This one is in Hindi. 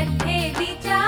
कट्ठे विचार